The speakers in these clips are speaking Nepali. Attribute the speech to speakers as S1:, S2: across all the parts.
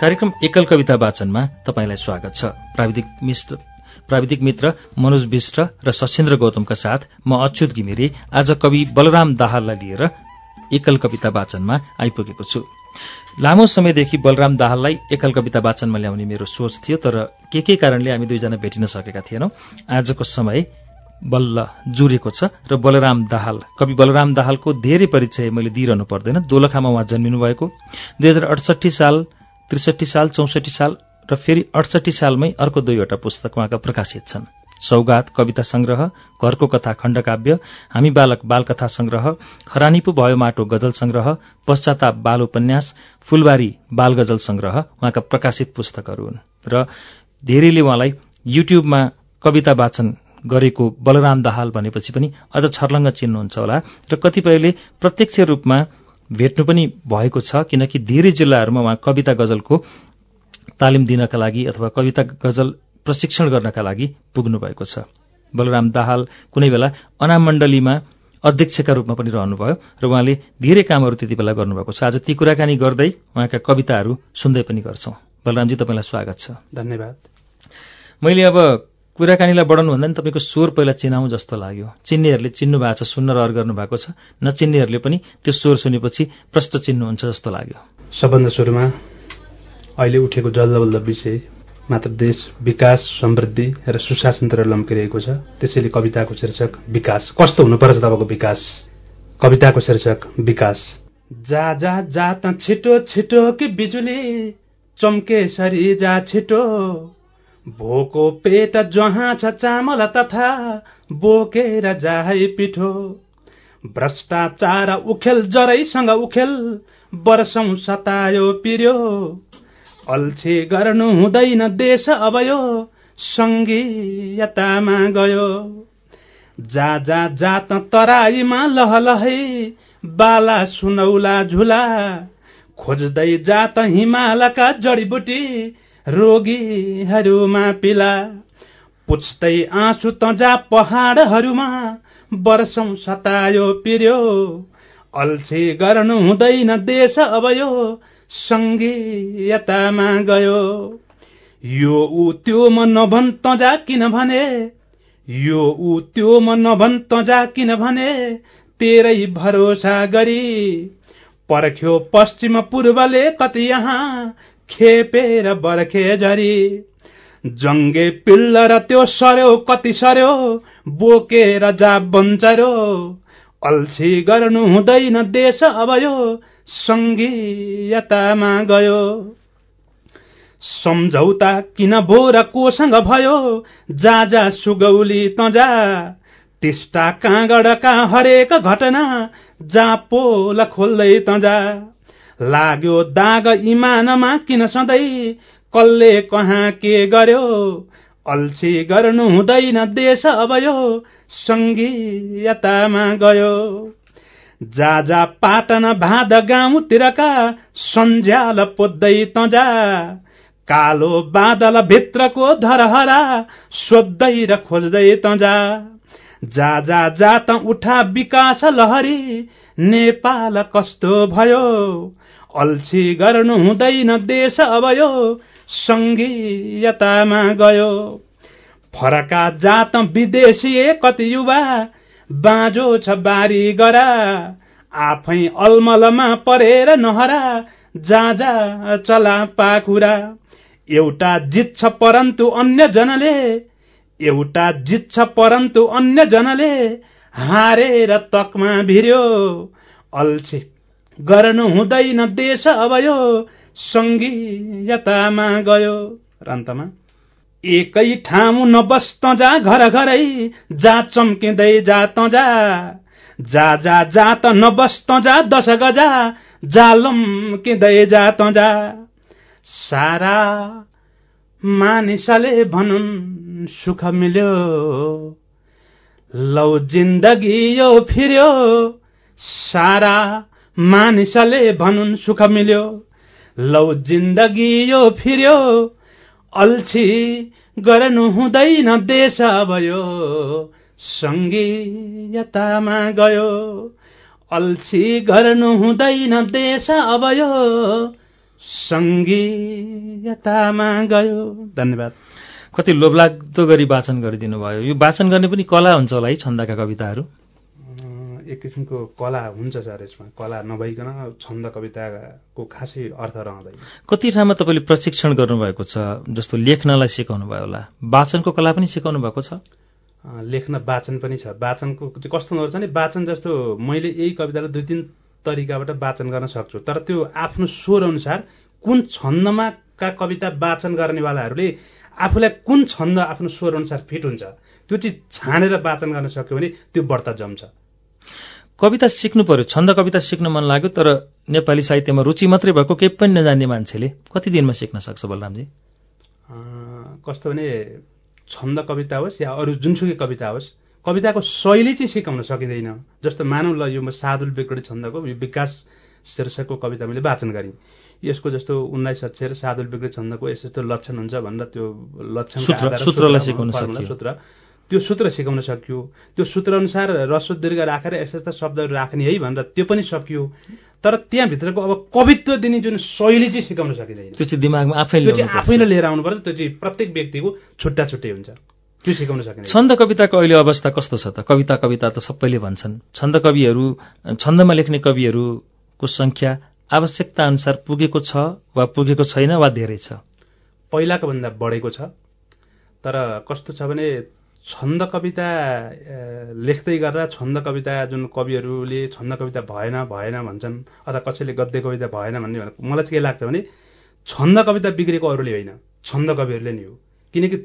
S1: कार्यक्रम एकल कविता वाचनमा तपाईँलाई स्वागत छ। प्राविधिक मित्र प्राविधिक मित्र मनोज विष्ट र सशेन्द्र गौतमका साथ म अच्युत घिमिरे आज कवि बलराम दाहाललाई लिएर एकल कविता वाचनमा आइपुगेको छु। लामो समयदेखि बलराम दाहाललाई एकल कविता वाचनमा ल्याउने मेरो सोच थियो तर के के कारणले हामी दुईजना भेटिन सकेका थिएनौं? आजको समय बल्ल जुरेको छ र बलराम दाहाल कवि बलराम दाहालको धेरै परिचय मैले दिइरहनु पर्दैन। दोलखामा उहाँ जन्मिनु भएको दुई हजार अडसठी साल त्रिसठी साल चौसठी साल र फेरि अडसठी सालमै अर्को दुईवटा पुस्तक उहाँका प्रकाशित छन्। सौगात कविता संग्रह घरको कथा खण्डकाव्य हामी बालक बालकथा संग्रह खरानीपु भयो माटो गजल संग्रह पश्चाताप बाल उपन्यास फुलबारी बाल गजल संग्रह उहाँका प्रकाशित पुस्तकहरू हुन्। र धेरैले उहाँलाई युट्युबमा कविता वाचन गरेको बलराम दाहाल भनेपछि पनि अझ छर्लङ्ग चिन्नुहुन्छ होला। र कतिपयले प्रत्यक्ष रूपमा भेट्नु पनि भएको छ किनकि धेरै जिल्लाहरूमा उहाँ कविता गजलको तालिम दिनका लागि अथवा कविता गजल प्रशिक्षण गर्नका लागि पुग्नु भएको छ। बलराम दाहाल कुनै बेला अनाम मण्डलीमा अध्यक्षका रूपमा पनि रहनुभयो र उहाँले धेरै कामहरू त्यति बेला गर्नुभएको छ। आज ती कुराकानी गर्दै उहाँका कविताहरू सुन्दै पनि गर्छौं। बलरामजी तपाईँलाई स्वागत छ।
S2: धन्यवाद।
S1: मैले अब कुराकानीलाई बढाउनुभन्दा नि तपाईँको स्वर पहिला चिनाउँ जस्तो लाग्यो। चिन्नेहरूले चिन्नु भएको छ सुन्न रहर गर्नुभएको छ। नचिन्नेहरूले पनि त्यो स्वर सुनेपछि प्रष्ट चिन्नुहुन्छ जस्तो लाग्यो।
S2: सबभन्दा सुरुमा अहिले उठेको जल्दबल्द विषय मात्र देश विकास समृद्धि र सुशासनतिर लम्किरहेको छ। त्यसैले कविताको शीर्षक विकास। कस्तो हुनुपर्छ तपाईँको विकास? कविताको शीर्षक विकास। जा जा जा त छिटो छिटो कि बिजुली चम्के सरी जा छिटो। भोको पेट जहाँ छ चामल तथा बोकेर जाहै पिठो। भ्रष्टाचार उखेल जरैसँग उखेल वर्षौं सतायो पिर्यो। अल्छी गर्नु हुँदैन देश अब यो सङ्घीयतामा गयो। जा जा जा त तराईमा लहलहै बाला सुनौला झुला। खोज्दै जा त हिमालका जडीबुटी रोगीहरूमा पिला। पुछ्दै आँसु तजा पहाडहरूमा वर्षौं सतायो पिर्यो। अल्छी गर्नु हुँदैन देश अब यो सङ्घीयतामा गयो। यो ऊ त्यो म नभन् तजा किन भने? यो ऊ त्यो म नभन् तजा किन भने? तेरै भरोसा गरी। पर्ख्यो पश्चिम पूर्वले कति यहाँ खेपेर बर्खे झरी। जङ्गे पिल्ल र त्यो सर्यो कति सर्यो बोकेर जा बन्चर्यो। अल्छी गर्नु हुँदैन देश अब यो सङ्घीयतामा गयो। सम्झौता किन भो र कोसँग भयो? जा जा सुगौली तजा। टिस्टा काँगडका हरेक घटना जा पोल खोल्दै तजा। लाग्यो दाग इमानमा किन सधैँ? कसले कहाँ के गर्यो? अल्छी गर्नु हुँदैन देश अब यो सङ्घीयतामा गयो। जा जा पाटन भाद गाउँतिरका सन्झ्याल पोद्दै तजा। कालो बादल भित्रको धरहरा सोध्दै र खोज्दै तजा। जा जा जा त उठा विकास लहरी नेपाल कस्तो भयो? अल्छी गर्नु हुँदैन देश अब सङ्घीयतामा गयो। फरका जात विदेशी कति युवा बाँझो छ बारी गरा आफै अलमलमा परेर नहरा जा जा चला पाखुरा एउटा जित्छ परन्तु अन्य जनले एउटा जित्छ परन्तु अन्य जनले हारेर तकमा भिर्यो। अल्छी गर्नु हुँदैन देश अब यो सङ्घीयतामा गयो। र अन्तमा एकै ठाउँ नबस्त जा घर घरै जा चम्किँदै जा त जा जा जा जा त नबस्त जा दश गजा जालम किँदै जा त जा सारा मानिसले भनुन् सुख मिल्यो। लौ जिन्दगी यो फिर्यो। सारा मानिसले भनुन् सुख मिल्यो लौ जिन्दगी यो फिर्यो अल्छी गर्नु हुँदैन देश भयो सङ्गीयतामा गयो अल्छी गर्नु हुँदैन देश अबयो सङ्गीयतामा गयो। धन्यवाद।
S1: कति लोभलाग्दो गरी वाचन गरिदिनु भयो यो वाचन गर्ने पनि कला हुन्छ होला है छन्दका कविताहरू।
S2: एक किसिमको कला हुन्छ सर यसमा। कला नभइकन छन्द कविताको खासै अर्थ रहँदैन।
S1: कति ठाउँमा तपाईँले प्रशिक्षण गर्नुभएको छ? जस्तो लेख्नलाई सिकाउनु भयो होला। वाचनको कला पनि सिकाउनु भएको छ?
S2: लेख्न वाचन पनि छ। वाचनको कस्तो हुँदो रहेछ भने वाचन जस्तो मैले यही कवितालाई दुई तिन तरिकाबाट वाचन गर्न सक्छु। तर त्यो आफ्नो स्वर अनुसार कुन छन्दमा का कविता वाचन गर्नेवालाहरूले आफूलाई कुन छन्द आफ्नो स्वर अनुसार फिट हुन्छ त्यो चिज छानेर वाचन गर्न सक्यो भने त्यो व्रत जम्छ।
S1: कविता सिक्नु पर्यो। छन्द कविता सिक्न मन लाग्यो तर नेपाली साहित्यमा रुचि मात्रै भएको केही पनि नजान्ने मान्छेले कति दिनमा सिक्न सक्छ बलरामजी?
S2: कस्तो भने छन्द कविता होस् या अरू जुनसुकै कविता होस् कविताको शैली चाहिँ सिकाउन सकिँदैन। जस्तो मानव ल यो म सादुल बेकडी छन्दको यो विकास शीर्षकको कविता मैले वाचन गरेँ। यसको जस्तो उन्नाइस अक्षर सादुल बिग्री छन्दको यस्तो यस्तो लक्षण हुन्छ भनेर त्यो लक्षण
S1: सूत्रलाई सिकाउन
S2: सूत्र। त्यो सूत्र सिकाउन सकियो। त्यो सूत्र अनुसार रस्व दीर्घ राखेर यस्ता यस्ता शब्दहरू राख्ने है भनेर त्यो पनि सकियो। तर त्यहाँभित्रको अब कवित्व दिने जुन शैली चाहिँ सिकाउन सकिँदैन।
S1: त्यो चाहिँ दिमागमा आफैले
S2: त्यो चाहिँ आफैले लिएर आउनुपर्छ त्यो चाहिँ प्रत्येक व्यक्तिको छुट्टा छुट्टै हुन्छ। त्यो सिकाउन सकिन्छ
S1: छन्द कविताको अहिले अवस्था कस्तो छ त? कविता कविता त सबैले भन्छन्। छन्द कविहरू छन्दमा लेख्ने कविहरूको संख्या आवश्यकता अनुसार पुगेको छ वा पुगेको छैन वा धेरै छ?
S2: पहिलाको भन्दा बढेको छ। तर कस्तो छ भने छन्द कविता लेख्दै गर्दा छन्द कविता जुन कविहरूले छन्द कविता भएन भएन भन्छन् अथवा कसैले गद्य कविता भएन भन्ने मलाई चाहिँ के लाग्छ भने छन्द कविता बिग्रेको अरूले होइन छन्द कविहरूले नै हो। किनकि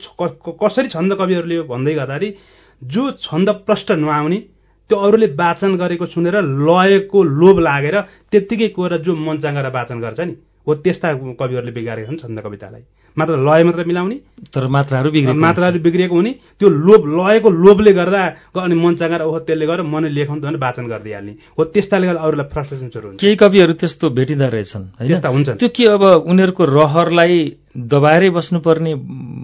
S2: कसरी छन्द कविहरूले हो भन्दै गर्दाखेरि जो छन्द प्रष्ट नआउने त्यो अरूले वाचन गरेको सुनेर लयको लोभ लागेर त्यत्तिकै कोएर जो मञ्चाङ्गर वाचन गर्छ नि हो त्यस्ता कविहरूले बिगारेका छन् छन्द कवितालाई मात्र लय मात्र मिलाउने।
S1: तर मात्राहरू बिग्रेको
S2: मात्राहरू बिग्रिएको हुने। त्यो लोभ लयको लोभले गर्दा अनि मञ्चाङ्गर ओहो त्यसले गरेर मन लेखाउनु भने वाचन गरिदिइहाल्ने। हो त्यस्ताले गर्दा अरूलाई फ्रस्ट्रेसन सुरु हुन्छ।
S1: केही कविहरू त्यस्तो भेटिँदा रहेछन्
S2: त्यस्ता हुन्छ
S1: त्यो के अब उनीहरूको रहरलाई दबाएरै बस्नुपर्ने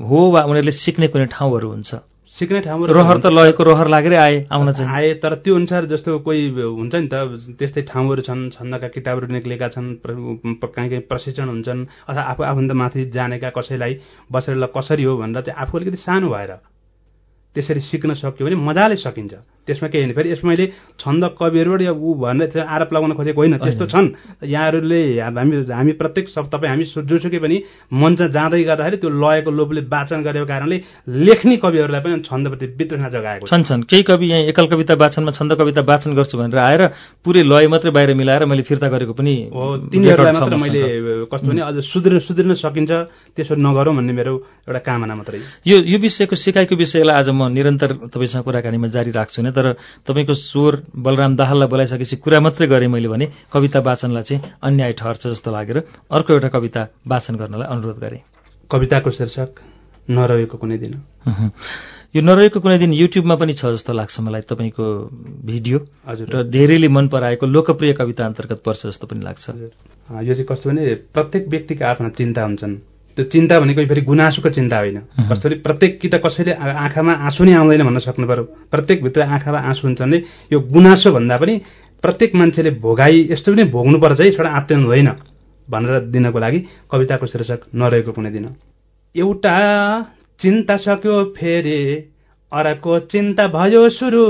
S1: हो वा उनीहरूले सिक्ने कुनै ठाउँहरू हुन्छ?
S2: सिक्ने ठाउँमा
S1: रहर त लगेको रहर लागेरै आए आउन चाहिँ।
S2: आए तर त्यो अनुसार जस्तो कोही हुन्छ नि त त्यस्तै ठाउँहरू छन् छन्दका किताबहरू निक्लेका छन् कहीँ कहीँ प्रशिक्षण हुन्छन् अथवा आफू आफूभन्दा माथि जानेका कसैलाई बसेर ल कसरी हो भनेर चाहिँ आफू अलिकति सानो भएर त्यसरी सिक्न सक्यो भने मजाले सकिन्छ। त्यसमा केही होइन। फेरि यसमा मैले छन्द कविहरूबाट ऊ भनेर आरोप लगाउन खोजेको होइन। त्यस्तो छन्। यहाँहरूले हामी हामी प्रत्येक सब तपाईँ हामी जोसुकै पनि मञ्च जाँदै गर्दाखेरि त्यो लयको लोभले वाचन गरेको कारणले लेख्ने कविहरूलाई पनि छन्दप्रति वितृष्णा जगाएको
S1: छन् छन्। केही कवि यहाँ एकल कविता वाचनमा छन्द कविता वाचन गर्छु भनेर आएर पुरै लय मात्रै बाहिर मिलाएर मैले फिर्ता गरेको पनि
S2: हो तिनीहरूलाई मात्र मैले कस्तो भने अझ सुध्रिन सुध्रिन सकिन्छ त्यसो नगरौँ भन्ने मेरो एउटा कामना मात्रै।
S1: यो यो विषयको सिकाइको विषयलाई आज म निरन्तर तपाईँसँग कुराकानीमा जारी राख्छु नै तर तपाईँको स्वर बलराम दाहाललाई बोलाइसकेपछि कुरा मात्रै गरेँ मैले भने कविता वाचनलाई चाहिँ अन्याय ठहर्छ जस्तो लागेर अर्को एउटा कविता वाचन गर्नलाई अनुरोध गरेँ।
S2: कविताको शीर्षक नरहेको कुनै दिन।
S1: यो नरहेको कुनै दिन युट्युबमा पनि छ जस्तो लाग्छ मलाई तपाईँको भिडियो
S2: हजुर।
S1: र धेरैले मन पराएको लोकप्रिय कविता अन्तर्गत पर्छ जस्तो पनि लाग्छ।
S2: यो चाहिँ कस्तो भने प्रत्येक व्यक्तिका आफ्ना चिन्ता हुन्छन्। त्यो चिन्ता भनेको फेरि गुनासोको चिन्ता होइन। कस्तो प्रत्येक कि त कसैले आँखामा आँसु नै आउँदैन भन्न सक्नु पर्यो प्रत्येकभित्र आँखामा आँसु हुन्छ भने यो गुनासो भन्दा पनि प्रत्येक मान्छेले भोगाई यस्तो पनि भोग्नुपर्छ है छोडा आत्य हुँदैन भनेर दिनको लागि कविताको शीर्षक नरहेको कुनै दिन एउटा चिन्ता सक्यो फेरि अर्को चिन्ता भयो सुरु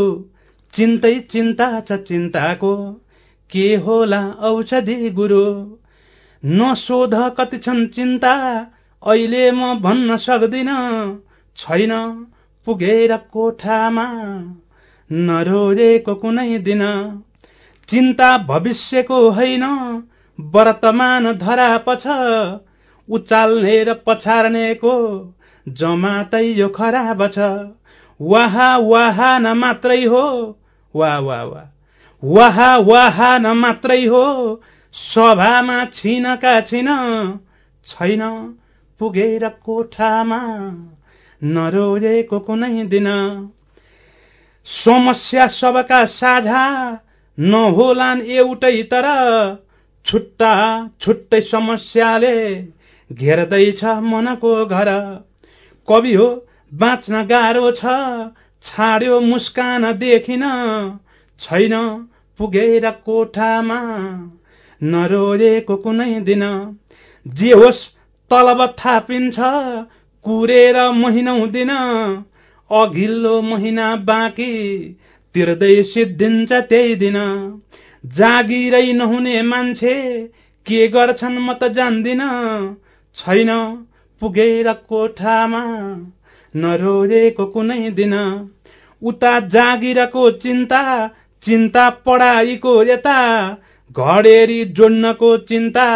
S2: चिन्तै चिन्ता छ चिन्ताको के होला औषधि गुरु नसोध कति छन् चिन्ता अहिले म भन्न सक्दिन। छैन पुगेर कोठामा। नरोजेको कुनै दिन। चिन्ता भविष्यको होइन वर्तमान धराप छ उचाल्ने र पछार्नेको जमातै यो खराब छ। वाहा वाहा न मात्रै हो। वा वा वा। वाहा वाहा न मात्रै हो। सभामा छिनका छिन। छैन पुगेर कोठामा नरोजेको कुनै दिन। समस्या सबका साझा नहोलान् एउटै तर। छुट्टा छुट्टै समस्याले घेर्दैछ मनको घर। कवि हो बाँच्न गाह्रो छ छाड्यो मुस्कान देखिन। छैन पुगेर कोठामा नरोजेको कुनै दिन। जे होस् तलब थापिन्छ कुरेर महिनौ दिन अघिल्लो महिना बाँकी तिर्दै सिद्धिन्छ त्यही दिन। जागिरै नहुने मान्छे के गर्छन् म त जान्दिन। छैन पुगेर कोठामा नरोजेको कुनै दिन। उता जागिरको चिन्ता चिन्ता पढाइको यता। घडेरी जोड्नको चिन्ता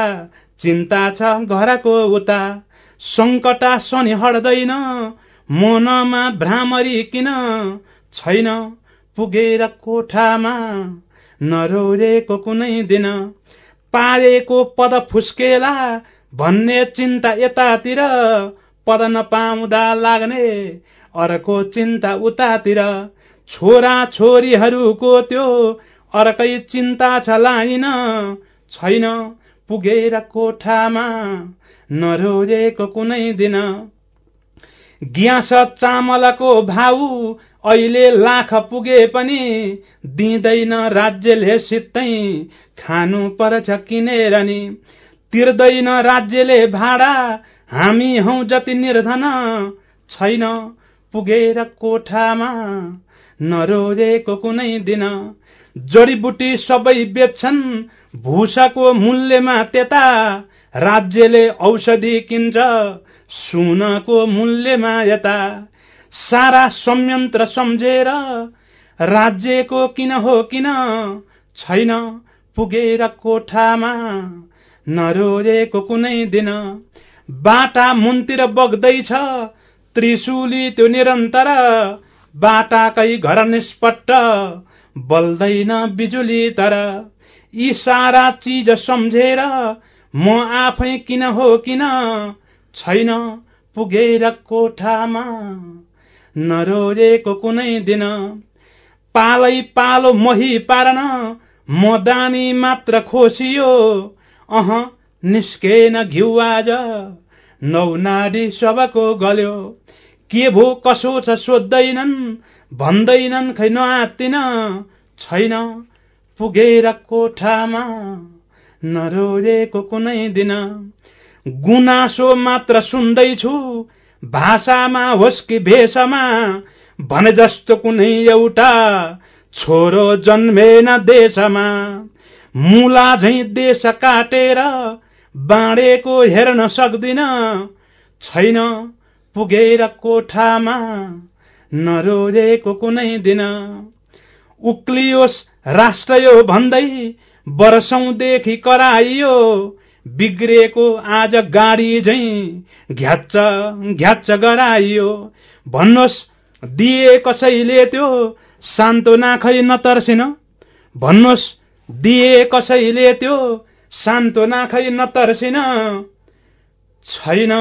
S2: चिन्ता छ घरको उता। सङ्कटा शनि हट्दैन मनमा भ्रामरी किन? छैन पुगेर कोठामा नरोजेको कुनै दिन। पारेको पद फुस्केला भन्ने चिन्ता यतातिर। पद नपाउँदा लाग्ने अर्को चिन्ता उतातिर। छोरा छोरीहरूको त्यो अर्कै चिन्ता छ लाइन। छैन पुगेर कोठामा नरोजेको कुनै दिन। ग्यास चामलको भाउ अहिले लाख पुगे पनि दिँदैन राज्यले सित्तै। खानु पर्छ किनेर नि। तिर्दैन राज्यले भाडा। हामी हौ जति निर्धन। छैन पुगेर कोठामा नरोजेको कुनै दिन। जडीबुटी सबै बेच्छन्। भूषाको मूल्यमा त्यता राज्यले औषधि किन्छ सुनको मूल्यमा यता। सारा संयन्त्र सम्झेर राज्यको किन हो किन छैन पुगेर कोठामा। नरोजेको कुनै दिन बाटा मुनतिर बग्दैछ त्रिशुली त्यो निरन्तर बाटाकै घर निष्पट्ट बल्दैन बिजुली तर यी सारा चिज सम्झेर म आफै किन हो किन? छैन पुगेर कोठामा। नरोजेको कुनै दिन पालै पालो मही पार्न मदानी मात्र खोसियो। अह निस्केन घिउ आज। नौ नाडी सबको गल्यो। के भो कसो छ सोध्दैनन् भन्दैनन् खै नआत्तिन छैन पुगेर कोठामा नरोजेको कुनै दिन। गुनासो मात्र सुन्दैछु भाषामा होस् कि भेषमा भने जस्तो कुनै एउटा छोरो जन्मेन देशमा। मुला झै देश काटेर बाँडेको हेर्न सक्दिन। छैन पुगेर कोठामा नरोजेको कुनै दिन। उक्लियोस् राष्ट्र यो भन्दै वर्षौंदेखि कराइयो। बिग्रेको आज गाडी झै घ्याच्च घ्याच्च गराइयो। भन्नुहोस् दिए कसैले त्यो सान्त्वना खै नतर्सिन? भन्नुहोस् दिए कसैले त्यो सान्त्वना खै नतर्सिन? छैन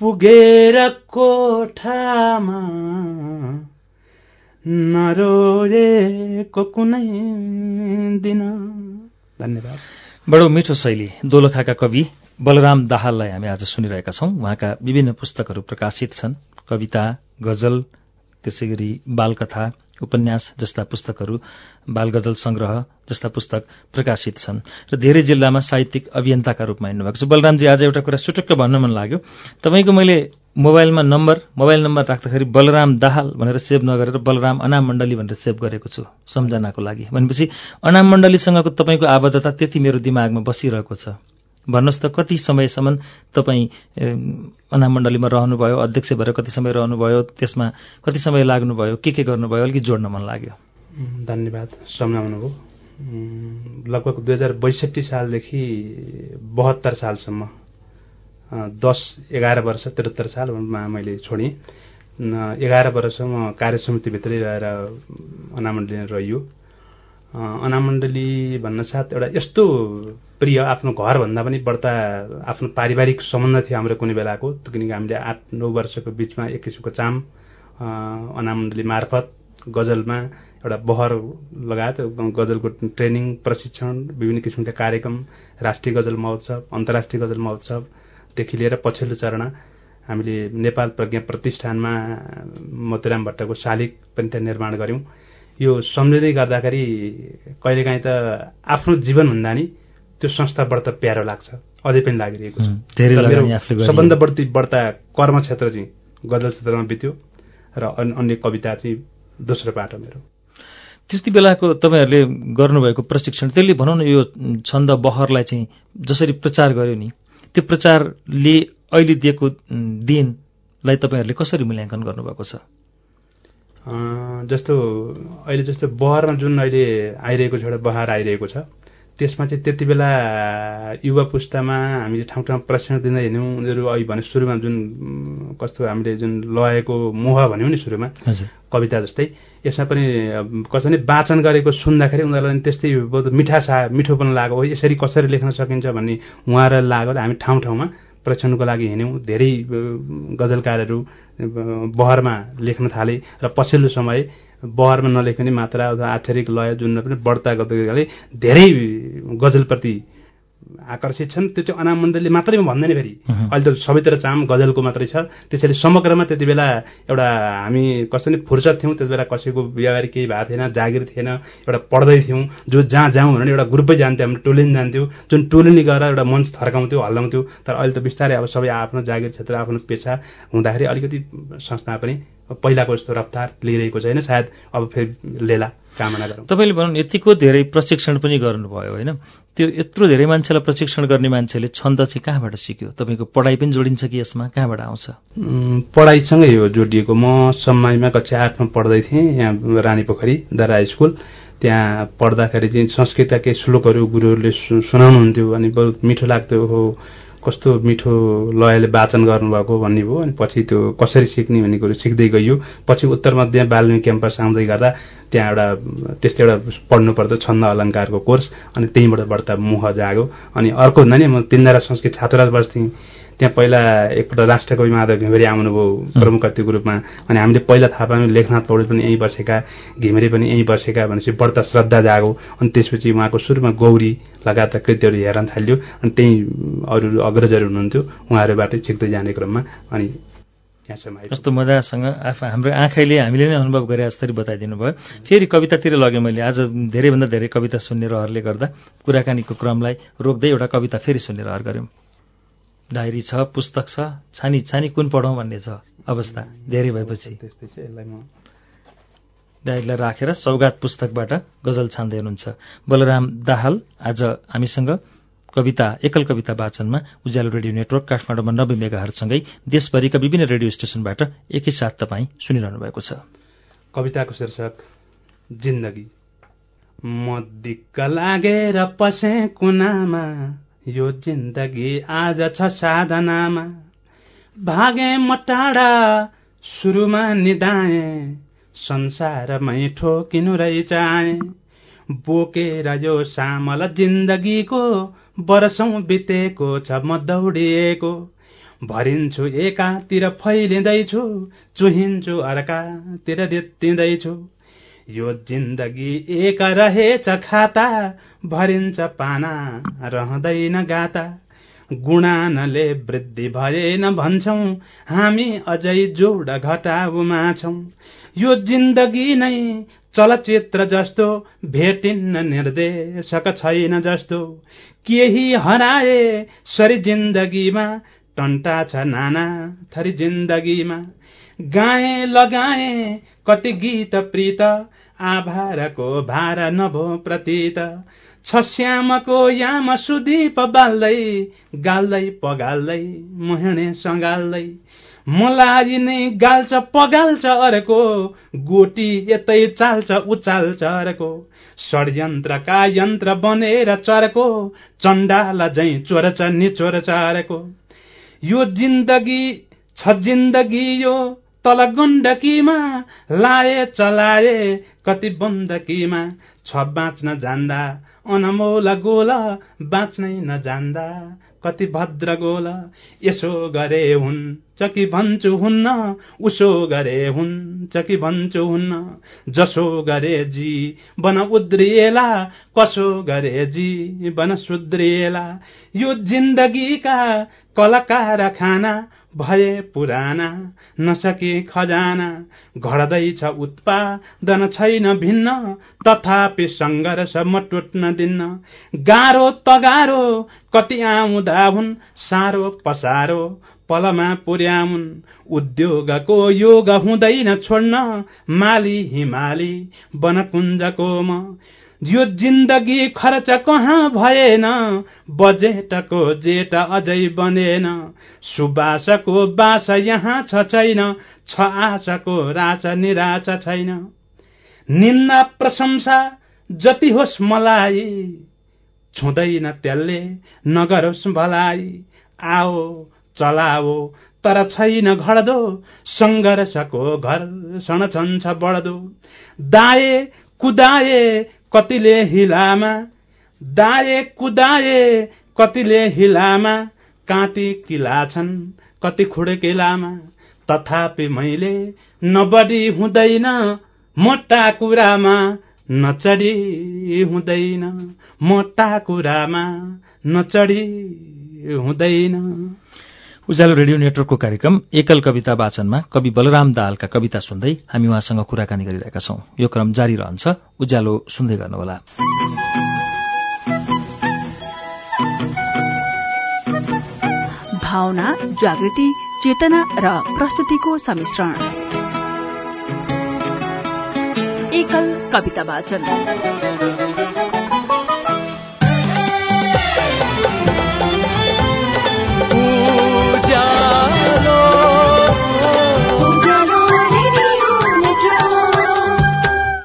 S2: पुगेर कोठामा कुनै दिन। धन्यवाद।
S1: बडो मिठो शैली दोलखाका कवि बलराम दाहाललाई हामी आज सुनिरहेका छौं। उहाँका विभिन्न पुस्तकहरू प्रकाशित छन्। कविता गजल त्यसै गरी बालकथा उपन्यास जस्ता पुस्तकहरू बालगजल संग्रह जस्ता पुस्तक प्रकाशित छन्। र धेरै जिल्लामा साहित्यिक अभियन्ताका रूपमा हिँड्नुभएको छ। बलरामजी आज एउटा कुरा सुटुक्क भन्न मन लाग्यो। तपाईँको मैले मोबाइलमा नम्बर मोबाइल नम्बर राख्दाखेरि बलराम दाहाल भनेर सेभ नगरेर बलराम अनाम मण्डली भनेर सेभ गरेको छु सम्झनाको लागि। भनेपछि अनाम मण्डलीसँगको तपाईँको आबद्धता त्यति मेरो दिमागमा बसिरहेको छ। भन्नुहोस् त कति समयसम्म तपाईँ अनाम मण्डलीमा रहनुभयो अध्यक्ष भएर कति समय रहनुभयो त्यसमा कति समय लाग्नुभयो के के गर्नुभयो अलिकति जोड्न मन लाग्यो।
S2: धन्यवाद सम्झाउनुभयो। लगभग दुई हजार बैसठी सालदेखि बहत्तर सालसम्म दस एघार वर्ष त्रिहत्तर सालमा मैले छोडेँ। एघार वर्ष म कार्य समितिभित्रै रहेर अनामण्डली रहियो। अनामण्डली भन्न साथ एउटा यस्तो प्रिय आफ्नो घरभन्दा पनि बढ्ता आफ्नो पारिवारिक सम्बन्ध थियो हाम्रो कुनै बेलाको किनकि हामीले आठ नौ वर्षको बिचमा एक किसिमको चाम अनामण्डली मार्फत गजलमा एउटा बहर लगायत गजलको ट्रेनिङ प्रशिक्षण विभिन्न किसिमका कार्यक्रम राष्ट्रिय गजल महोत्सव अन्तर्राष्ट्रिय गजल महोत्सवदेखि लिएर पछिल्लो चरण हामीले नेपाल प्रज्ञा प्रतिष्ठानमा मोतीराम भट्टको शालिग पनि त्यहाँ निर्माण गऱ्यौँ। यो सम्झिँदै गर्दाखेरि कहिलेकाहीँ त आफ्नो जीवनभन्दा नि त्यो संस्थाबाट प्यारो लाग्छ। अझै पनि लागिरहेको छ। सबभन्दा बढी बढ्ता कर्म क्षेत्र चाहिँ गजल क्षेत्रमा बित्यो र अन्य कविता चाहिँ दोस्रो पाटो मेरो।
S1: त्यति बेलाको तपाईँहरूले गर्नुभएको प्रशिक्षण त्यसले भनौँ न यो छन्द बहरलाई चाहिँ जसरी प्रचार गर्यो नि त्यो प्रचारले अहिले दिएको दिनलाई तपाईँहरूले कसरी मूल्याङ्कन गर्नुभएको छ?
S2: जस्तो अहिले जस्तो बहरमा जुन अहिले आइरहेको छ एउटा बहार आइरहेको छ त्यसमा चाहिँ त्यति बेला युवा पुस्तामा हामीले ठाउँ ठाउँमा प्रशिक्षण दिँदै हिँड्यौँ। उनीहरू अहिले भने सुरुमा जुन कस्तो हामीले जुन लएको मोह भन्यौँ नि सुरुमा कविता जस्तै यसमा पनि कसरी वाचन गरेको सुन्दाखेरि उनीहरूलाई त्यस्तै बहुत मिठा सा पनि लाग्यो। यसरी कसरी लेख्न सकिन्छ भन्ने उहाँहरूलाई लाग्यो हामी ठाउँ ठाउँमा प्रशिक्षणको लागि हिँड्यौँ धेरै गजलकारहरू बहरमा लेख्न थाले र पछिल्लो समय बहरमा नलेख्ने मात्रा अथवा आक्षरिक लय जुन पनि बढ्ता गर्दै धेरै गजलप्रति आकर्षित छन्। त्यो चाहिँ अनामण्डलले मात्रै भन्दैन फेरि। अहिले त सबैतिर चाम गजलको मात्रै छ। त्यसैले समग्रमा त्यति बेला एउटा हामी कसरी फुर्सद थियौँ त्यति बेला कसैको व्यवहार केही भएको थिएन जागिर थिएन एउटा पढ्दै थियौँ। जो जहाँ जाउँ भने एउटा ग्रुपै जान्थ्यो हाम्रो टोलिन जान्थ्यौँ। जुन टोलिनी गएर एउटा मञ्च थर्काउँथ्यो हल्लाउँथ्यो तर अहिले त बिस्तारै अब सबै आफ्नो जागिर क्षेत्र आफ्नो पेसा हुँदाखेरि अलिकति संस्था पनि पहिलाको जस्तो रफ्तार लिइरहेको छैन। सायद अब फेरि लेला। कामना गरौँ।
S1: तपाईँले भनौँ यतिको धेरै प्रशिक्षण पनि गर्नुभयो होइन? त्यो यत्रो धेरै मान्छेलाई प्रशिक्षण गर्ने मान्छेले छन्द चाहिँ कहाँबाट सिक्यो? तपाईँको पढाइ पनि जोडिन्छ कि यसमा? कहाँबाट आउँछ?
S2: पढाइसँगै हो जोडिएको। म सम्माईमा कक्षा आठमा पढ्दै थिएँ यहाँ रानी पोखरी दरा स्कुल। त्यहाँ पढ्दाखेरि चाहिँ संस्कृतका केही श्लोकहरू गुरुहरूले सुनाउनुहुन्थ्यो अनि बहुत मिठो लाग्थ्यो हो। कस्तो मिठो लयले वाचन गर्नुभएको भन्ने भयो अनि पछि त्यो कसरी सिक्ने भन्ने कुरो सिक्दै गइयो। पछि उत्तर मध्य बाल्मिक क्याम्पस आउँदै गर्दा त्यहाँ एउटा त्यस्तो एउटा पढ्नु पर्दा छन्द अलङ्कारको कोर्स अनि त्यहीँबाट बढ्दा मुह जाग्यो। अनि अर्को हुँदा नि म तिनजना संस्कृत छात्रावास बस्थेँ। त्यहाँ पहिला एकपल्ट राष्ट्रकवि माधव घिमिरे आउनुभयो प्रमुख अतिथिको रूपमा। अनि हामीले पहिला थाहा पायौँ लेखनाथ पौडेल पनि यहीँ बसेका घिमिरे पनि यहीँ बसेका भनेपछि बढ्ता श्रद्धा जागो। अनि त्यसपछि उहाँको सुरुमा गौरी लगायतका कृतिहरू हेर्न थाल्यो। अनि त्यहीँ अरू अग्रजहरू हुनुहुन्थ्यो उहाँहरूबाटै सिक्दै जाने क्रममा। अनि
S1: कस्तो मजासँग आफू हाम्रो आँखाले हामीले नै अनुभव गरे जस्तरी बताइदिनु भयो। फेरि कवितातिर लगेँ मैले। आज धेरैभन्दा धेरै कविता सुन्ने रहरले गर्दा कुराकानीको क्रमलाई रोक्दै एउटा कविता फेरि सुन्ने रहर गऱ्यौँ। डायरी छ पुस्तक छ छानी छानी कुन पढौँ भन्ने छ अवस्था धेरै भएपछि। डायरीलाई राखेर सौगात पुस्तकबाट गजल छान्दै हुनुहुन्छ। बलराम दाहाल आज हामीसँग कविता एकल कविता वाचनमा उज्यालो रेडियो नेटवर्क काठमाडौँमा नब्बे मेगाहरूसँगै देशभरिका विभिन्न रेडियो स्टेशनबाट एकैसाथ तपाईँ सुनिरहनु भएको छ।
S2: कविताको शीर्षक जिन्दगी। म दिक्क लागेर पसे कुनामा यो जिन्दगी आज छ साधनामा। भागे म टाढा सुरुमा निधाए संसारमै ठोकिनु रहेछ बोकेर यो सामल जिन्दगीको वर्षौं बितेको छ म दौडिएको। भरिन्छु एकातिर फैलिँदैछु चुहिन्छु अर्कातिर रित्तिँदैछु। यो जिन्दगी एक रहेछ खाता भरिन्छ पाना रहँदैन गाता। गुणानले वृद्धि भएन भन्छौ हामी अझै जोड घटाउमा छौ। यो जिन्दगी नै चलचित्र जस्तो भेटिन्न निर्देशक छैन जस्तो। केही हराए सरी जिन्दगीमा टन्टा छ नाना थरी जिन्दगीमा। गाए लगाए कति गीत प्रीत आभारको भार नभो प्रतीत। छ श्यामको याम सुदीप बाल्दै गाल्दै पगाल्दै मोहणे सङ्गाल्दै मलाई नै गाल्छ पगाल्छ अर्को गोटी यतै चाल्छ उचाल्छ अर्को। षड्यन्त्रका यन्त्र बनेर चर्को चण्डाल झै चोरच निचोर चर्को यो जिन्दगी छ जिन्दगी यो तल गण्डकीमा लाए चलाए कति बन्दकीमा छ बाँच्न जान्दा अनमोल गोल बाँच्नै नजान्दा कति भद्र गोल यसो गरे हुन्छ कि भन्छु हुन्न उसो गरे हुन्छ कि भन्छु हुन्न जसो गरे जी बन उद्रिएला कसो गरे जी बन सुध्रिएला यो जिन्दगीका कलाकार खाना भए पुराना नसके खजाना घट्दैछ उत्पादन छैन भिन्न तथापि सङ्घर्ष म टुट्न दिन्न। गाह्रो तगारो कति आउँदा हुन् साह्रो पसारो पलमा पुर्याउन्। उद्योगको योग हुँदैन छोड्न माली हिमाली वनकुञ्जको म। यो जिन्दगी खर्च कहाँ भएन बजेटको जेट अझै बनेन। सुबासको बास यहाँ छ छैन छ आशाको रास निराश छैन। निन्दा प्रशंसा जति होस् मलाई छुँदैन त्यसले नगरोस् भलाई। आओ चलाओ तर छैन घड्दो सङ्घर्षको घर सण छन्छ बढ्दो। दाए कुदाए कतिले हिलामा। दाए कुदाए कतिले हिलामा। काँटी किला छन् कति खुड्केलामा तथापि मैले नबढी हुँदैन मोटा कुरामा नचढी हुँदैन। मोटा कुरामा नचढी हुँदैन।
S1: उज्यालो रेडियो नेटवर्कको कार्यक्रम एकल कविता वाचनमा कवि बलराम दाहालका कविता सुन्दै हामी उहाँसँग कुराकानी गरिरहेका छौं। यो क्रम जारी रहन्छ। उज्यालो सुन्दै गर्नुहोला।
S3: भावना जागृति चेतना र प्रस्तुतिको सम्मिश्रण एकल कविता वाचन।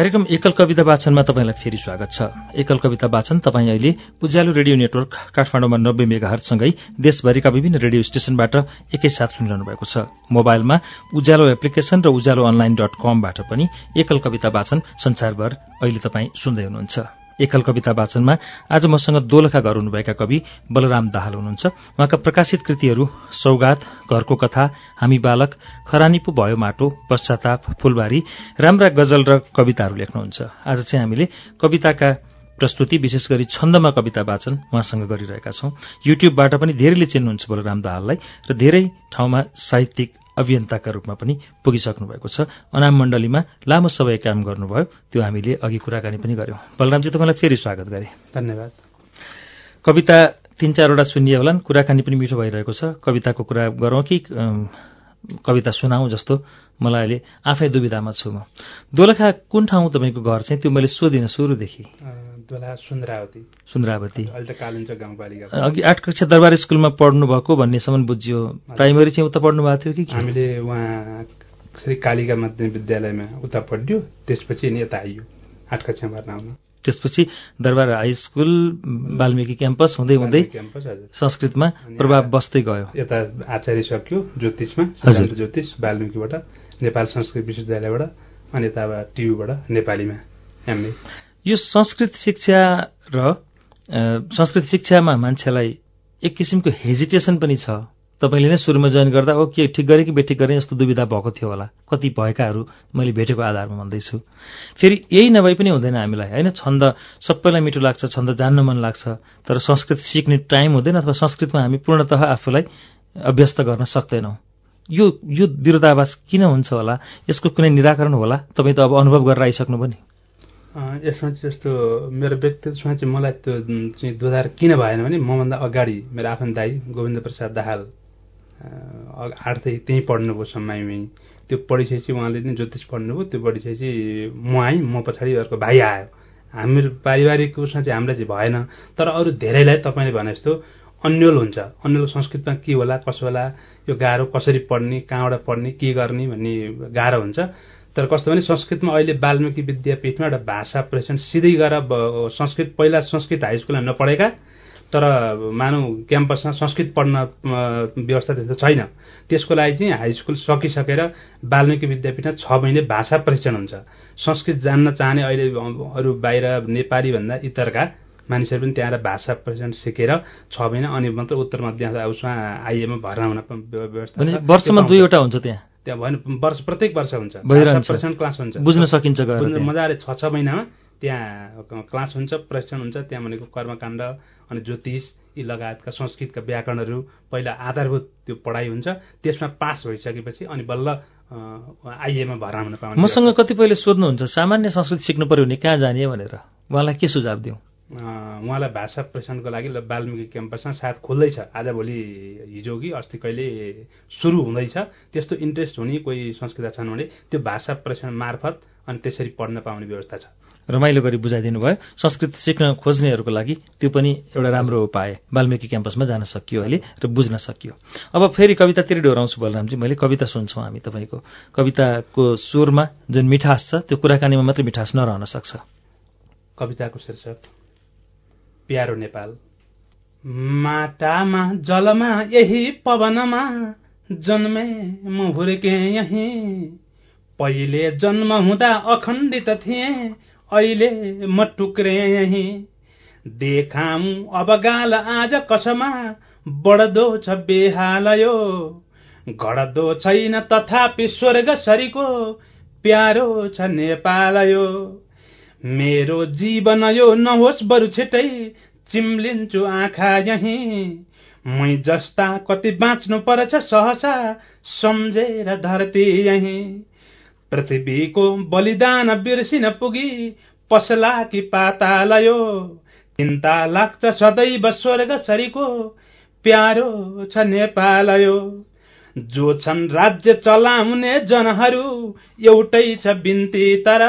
S1: कार्यक्रम एकल कविता वाचनमा तपाईँलाई फेरि स्वागत छ। एकल कविता वाचन तपाईँ अहिले उज्यालो रेडियो नेटवर्क काठमाडौँमा नब्बे मेगाहरसँगै देशभरिका विभिन्न रेडियो स्टेशनबाट एकैसाथ सुनिरहनु भएको छ। मोबाइलमा उज्यालो एप्लिकेशन र उज्यालो अनलाइन डट कमबाट पनि एकल कविता वाचन संसारभर अहिले तपाईँ सुन्दै हुनुहुन्छ। एकल कविता वाचनमा आज मसँग दोलखा घर हुनुभएका कवि बलराम दाहाल हुनुहुन्छ। उहाँका प्रकाशित कृतिहरू सौगात घरको कथा हामी बालक खरानी पो भयो माटो पश्चाताप फुलबारी राम्रा गजल र कविताहरू लेख्नुहुन्छ। आज चाहिँ हामीले कविताका प्रस्तुति विशेष गरी छन्दमा कविता वाचन उहाँसँग गरिरहेका छौं। युट्युबबाट पनि धेरैले चिन्नुहुन्छ बलराम दाहाललाई र धेरै ठाउँमा साहित्यिक अभियन्ताका रूपमा पनि पुगिसक्नु भएको छ। अनाम मण्डलीमा लामो समय काम गर्नुभयो। त्यो हामीले अघि कुराकानी पनि गर्यौं। बलरामजी तपाईँलाई फेरि स्वागत गरे।
S2: धन्यवाद।
S1: कविता तीन चारवटा सुनिए होलान्। कुराकानी पनि मिठो भइरहेको छ। कविताको कुरा गरौँ कि कविता सुनाऊ जस्तो मलाई अहिले आफै दुविधामा छु म। दोलखा कुन ठाउँ तपाईँको घर चाहिँ? त्यो मैले सोधिनँ सुरुदेखि।
S2: सुन्द्रावती।
S1: अघि आठ कक्षा दरबार स्कुलमा पढ्नुभएको भन्नेसम्म बुझियो। प्राइमरी चाहिँ उता पढ्नु भएको थियो कि?
S2: हामीले उहाँ श्री कालिका माध्यमिक विद्यालयमा उता पढ्यो। त्यसपछि यता आइयो। आठ कक्षामा भर्ना
S1: त्यसपछि Durbar high school Valmiki campus हुँदै हुँदै संस्कृतमा प्रभाव बस्दै गयो।
S2: यता आचार्य सक्यो ज्योतिषमा ज्योतिष वाल्मिकीबाट नेपाल संस्कृत विश्वविद्यालयबाट अनि यता अब टियुबाट नेपालीमा एमए।
S1: यो संस्कृत शिक्षा र संस्कृत शिक्षामा मान्छेलाई एक किसिमको हेजिटेसन पनि छ। तपाईँले नै सुरुमा जोइन गर्दा ओ के ठिक गरेँ कि बेठिक गरेँ? जस्तो दुविधा भएको थियो होला। कति भएकाहरू मैले भेटेको आधारमा भन्दैछु। फेरि यही नभए पनि हुँदैन हामीलाई होइन? छन्द सबैलाई मिठो लाग्छ छन्द जान्न मन लाग्छ तर संस्कृत सिक्ने टाइम हुँदैन अथवा संस्कृतमा हामी पूर्णतः आफूलाई अभ्यस्त गर्न सक्दैनौँ। यो यो विरोधाभास किन हुन्छ होला? यसको कुनै निराकरण होला? तपाईँ त अब अनुभव गरेर आइसक्नुभयो नि
S2: यसमा चाहिँ जस्तो मेरो व्यक्तित्वमा चाहिँ मलाई त्यो चाहिँ दोधार किन भएन भने मभन्दा अगाडि मेरो आफ्नो दाई गोविन्द प्रसाद दाहाल आठदेखि त्यहीँ पढ्नुभयो सम्माईमै त्यो पढिसकेपछि उहाँले नै ज्योतिष पढ्नुभयो त्यो पढिसकेपछि म आएँ म पछाडि अर्को भाइ आयो। हाम्रो पारिवारिक उसमा चाहिँ हामीलाई चाहिँ भएन तर अरू धेरैलाई तपाईँले भने जस्तो अन्यल हुन्छ। अन्यल संस्कृतमा के होला कसो होला यो गाह्रो कसरी पढ्ने कहाँबाट पढ्ने के गर्ने भन्ने गाह्रो हुन्छ। तर कस्तो भने संस्कृतमा अहिले वाल्मिकी विद्यापीठमा एउटा भाषा प्रेसन सिधै गएर संस्कृत पहिला संस्कृत हाई स्कुलमा नपढेका तर मानव क्याम्पसमा संस्कृत पढ्न व्यवस्था त्यस्तो छैन। त्यसको लागि चाहिँ हाई स्कुल सकिसकेर वाल्मिकी विद्यापीठमा छ महिने भाषा परीक्षण हुन्छ। संस्कृत जान्न चाहने अहिले अरू बाहिर नेपालीभन्दा इतरका मानिसहरू पनि त्यहाँ भाषा परीक्षण सिकेर छ महिना अनि मात्र उत्तर मध्य उसमा आइएमा भर्ना हुन व्यवस्था
S1: वर्षमा दुईवटा हुन्छ त्यहाँ?
S2: त्यहाँ भएन वर्ष प्रत्येक वर्ष हुन्छ।
S1: परीक्षण
S2: क्लास हुन्छ।
S1: बुझ्न सकिन्छ
S2: मजाले छ छ महिनामा त्यहाँ क्लास हुन्छ प्रशिक्षण हुन्छ त्यहाँ भनेको कर्मकाण्ड अनि ज्योतिष यी लगायतका संस्कृतका व्याकरणहरू पहिला आधारभूत त्यो पढाइ हुन्छ त्यसमा पास भइसकेपछि अनि बल्ल आइएमा भर्ना हुन पाउने
S1: मसँग कतिपयले सोध्नुहुन्छ सामान्य संस्कृत सिक्नु पर्यो भने कहाँ जाने भनेर? उहाँलाई के सुझाव दिउँ?
S2: उहाँलाई भाषा प्रशिक्षणको लागि वाल्मिकी क्याम्पसमा सायद खोल्दैछ। आजभोलि हिजो कि अस्ति कहिले सुरु हुँदैछ। त्यस्तो इन्ट्रेस्ट हुने कोही संस्कृत छन् भने त्यो भाषा प्रशिक्षण मार्फत अनि त्यसरी पढ्न पाउने व्यवस्था छ।
S1: रमाइलो गरी बुझाइदिनु भयो। संस्कृत सिक्न खोज्नेहरूको लागि त्यो पनि एउटा राम्रो उपाय। वाल्मिकी क्याम्पसमा जान सकियो अहिले र बुझ्न सकियो। अब फेरि कवितातिर डोराउँछु बलरामजी मैले कविता सुन्छौँ हामी तपाईँको। कविताको स्वरमा जुन मिठास छ त्यो कुराकानीमा मात्रै मिठास नरहन सक्छ।
S2: कविताको शीर्षक प्यारो नेपाल। माटामा जलमा यही पवनमा जन्मे म हुर्के यही। पहिले जन्म हुँदा अखण्डित थिए अहिले म टुक्रे यही। देखामु अब गाल आज कसमा? बढ्दो छ बेहालयो। घडदो छैन तथापि स्वर्ग सरीको प्यारो छ नेपाल यो मेरो जीवन यो नहोस् बरु छिटै चिम्लिन्छु आँखा यही। मै जस्ता कति बाँच्नु पर्छ सहसा सम्झेर धरती यही। पृथ्वीको बलिदान बिर्सिन पुगी पसला कि पातालयो। चिन्ता लाग्छ सदैव स्वर्ग सरीको प्यारो छ नेपालयो। जो छन् राज्य चलाउने जनहरू एउटै छ बिन्ती तर।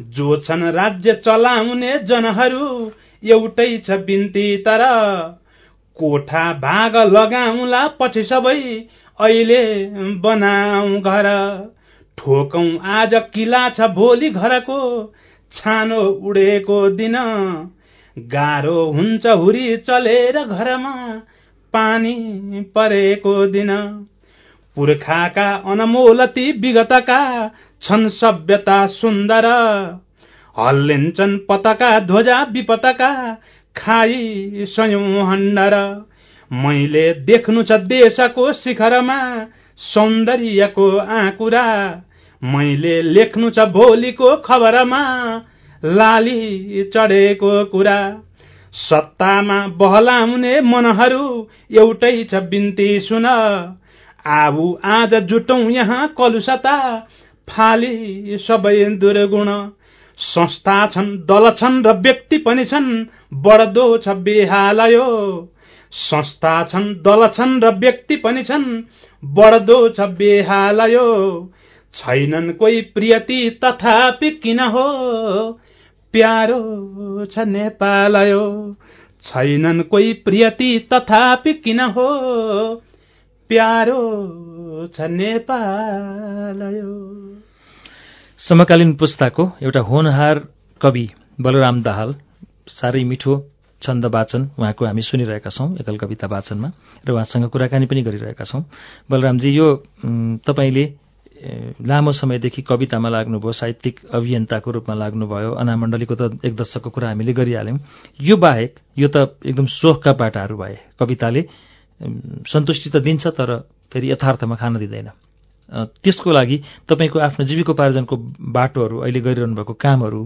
S2: जो छन् राज्य चलाउने जनहरू एउटै छ बिन्ती तर। कोठा भाग लगाउला पछि सबै अहिले बनाऊ घर। ठोकौं आज किला छ भोलि घरको छानो उडेको दिन। गाह्रो हुन्छ हुरी चलेर घरमा पानी परेको दिन। पुर्खाका अनमोल ती विगतका छन् सभ्यता सुन्दर। हल्लिन्छन् पतका ध्वजा विपतका खाई स्वयं हण्डर। मैले देख्नु छ देशको शिखरमा सौन्दर्यको आँकुरा। मैले लेख्नु छ भोलिको खबरमा। लाली चढेको कुरा। सत्तामा बहलाउने मनहरू एउटै छ बिन्ती सुन। आऊ आज जुटौं यहाँ कलुसता फाली सबै दुर्गुण। संस्था छन् दल छन् र व्यक्ति पनि छन्। बढ्दो छ बेहालयो। संस्था छन् दल छन् र व्यक्ति पनि छन्। बढ्दो छ बेहालयो। छैनन् कोही प्रियति तथापि किन हो? प्यारो छ नेपालयो। छैनन् कोही प्रियति तथापि किन हो? प्यारो छ नेपालयो।
S1: समकालीन पुस्ताको एउटा होनहार कवि बलराम दाहाल साह्रै मिठो छन्द वाचन उहाँको हामी सुनिरहेका छौँ एकल कविता वाचनमा र उहाँसँग कुराकानी पनि गरिरहेका छौँ। बलरामजी यो तपाईँले लामो समयदेखि कवितामा लाग्नुभयो साहित्यिक अभियन्ताको रूपमा लाग्नुभयो अनामण्डलीको त एक दशकको कुरा हामीले गरिहाल्यौँ। यो बाहेक यो त एकदम सोखका बाटाहरू भए। कविताले सन्तुष्टि त दिन्छ तर फेरि यथार्थमा खान दिँदैन। त्यसको लागि तपाईँको आफ्नो जीविकोपार्जनको बाटोहरू अहिले गरिरहनु भएको कामहरू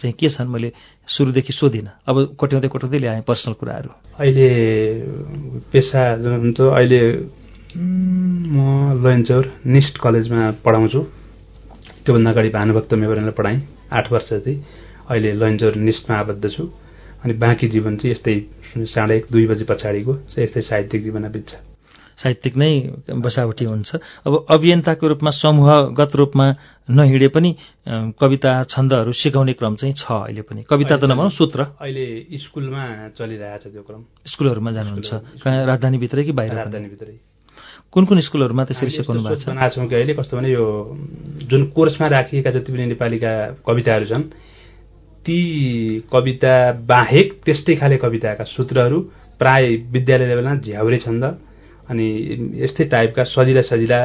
S1: चाहिँ के छन् मैले सुरुदेखि सोधिनँ। अब कोट्याउँदै कोट्याउँदै ल्याएँ पर्सनल कुराहरू।
S2: अहिले पेसा जुन हुन्छ अहिले म लन्चौर निस्ट कलेजमा पढाउँछु। त्योभन्दा अगाडि भानुभक्त मेमोरियललाई पढाएँ आठ वर्ष जति अहिले लन्चौर निस्टमा आबद्ध छु। अनि बाँकी जीवन चाहिँ यस्तै साढे एक दुई बजी पछाडिको यस्तै साहित्यिक जीवन बित्छ
S1: साहित्यिक नै बसावटी हुन्छ। अब अभियन्ताको रूपमा समूहगत रूपमा नहिँडे पनि कविता छन्दहरू सिकाउने क्रम चाहिँ छ अहिले पनि। कविता त नभनौँ सूत्र।
S2: अहिले स्कुलमा चलिरहेछ त्यो क्रम।
S1: स्कुलहरूमा जानुहुन्छ। कहाँ राजधानीभित्रै कि बाहिर?
S2: राजधानीभित्रै।
S1: कुन कुन स्कुलहरूमा त्यसरी सिकाउनु भएको छ?
S2: बनाएको छौँ कि अहिले कस्तो भने यो जुन कोर्समा राखिएका जति पनि नेपालीका कविताहरू छन् ती कविता बाहेक त्यस्तै खाले कविताका सूत्रहरू प्राय विद्यालय लेभलमा झ्याउरे छन्द अनि यस्तै टाइपका सजिला सजिला